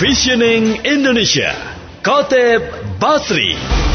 Visioning Indonesia, Koteb Basri.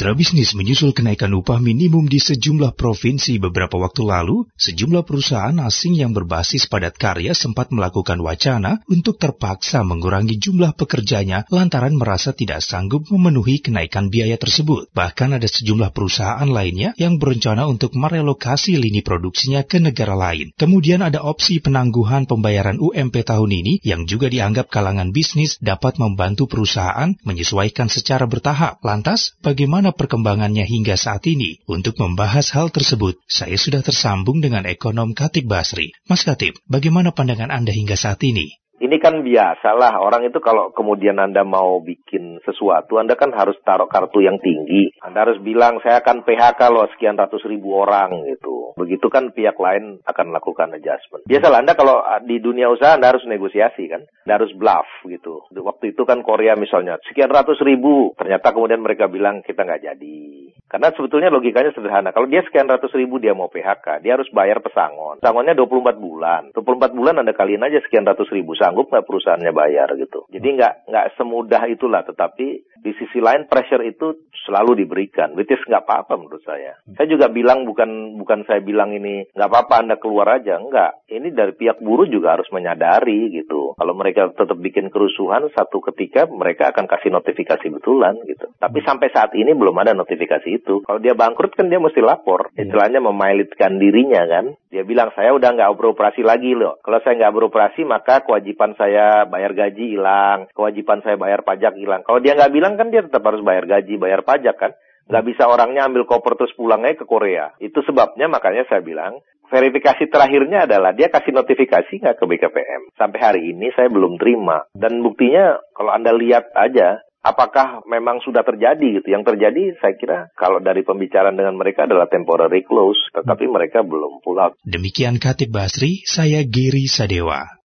Mitra bisnis menyusul kenaikan upah minimum di sejumlah provinsi beberapa waktu lalu, sejumlah perusahaan asing yang berbasis padat karya sempat melakukan wacana untuk terpaksa mengurangi jumlah pekerjanya lantaran merasa tidak sanggup memenuhi kenaikan biaya tersebut. Bahkan ada sejumlah perusahaan lainnya yang berencana untuk merelokasi lini produksinya ke negara lain. Kemudian ada opsi penangguhan pembayaran UMP tahun ini yang juga dianggap kalangan bisnis dapat membantu perusahaan menyesuaikan secara bertahap. Lantas, bagaimana bagaimana perkembangannya hingga saat ini. Untuk membahas hal tersebut, saya sudah tersambung dengan ekonom Katib Basri. Mas Katib, bagaimana pandangan Anda hingga saat ini? Ini kan biasalah orang itu kalau kemudian Anda mau bikin sesuatu, Anda kan harus taruh kartu yang tinggi. Anda harus bilang saya akan PHK loh sekian ratus ribu orang gitu. Begitu kan pihak lain akan melakukan adjustment. Biasalah Anda kalau di dunia usaha Anda harus negosiasi kan. Anda harus bluff gitu. Waktu itu kan Korea misalnya sekian ratus ribu. Ternyata kemudian mereka bilang kita nggak jadi. Karena sebetulnya logikanya sederhana. Kalau dia sekian ratus ribu dia mau PHK, dia harus bayar pesangon. Pesangonnya 24 bulan. 24 bulan Anda kalian aja sekian ratus ribu sanggup nggak perusahaannya bayar gitu. Jadi nggak nggak semudah itulah, tetapi di sisi lain pressure itu selalu diberikan, which is nggak apa-apa menurut saya. Saya juga bilang bukan bukan saya bilang ini nggak apa-apa Anda keluar aja, nggak. Ini dari pihak buruh juga harus menyadari gitu. Kalau mereka tetap bikin kerusuhan, satu ketika mereka akan kasih notifikasi betulan gitu. Tapi sampai saat ini belum ada notifikasi itu. Kalau dia bangkrut kan dia mesti lapor, iya. istilahnya memailitkan dirinya kan. Dia bilang saya udah nggak beroperasi lagi loh. Kalau saya nggak beroperasi maka kewajiban saya bayar gaji hilang, kewajiban saya bayar pajak hilang. Kalau dia nggak bilang kan dia tetap harus bayar gaji, bayar pajak kan. Nggak bisa orangnya ambil koper terus pulang aja ke Korea. Itu sebabnya makanya saya bilang verifikasi terakhirnya adalah dia kasih notifikasi nggak ke BKPM. Sampai hari ini saya belum terima. Dan buktinya kalau Anda lihat aja, apakah memang sudah terjadi gitu. Yang terjadi saya kira kalau dari pembicaraan dengan mereka adalah temporary close, tetapi mereka belum out. Demikian Katib Basri, saya Giri Sadewa.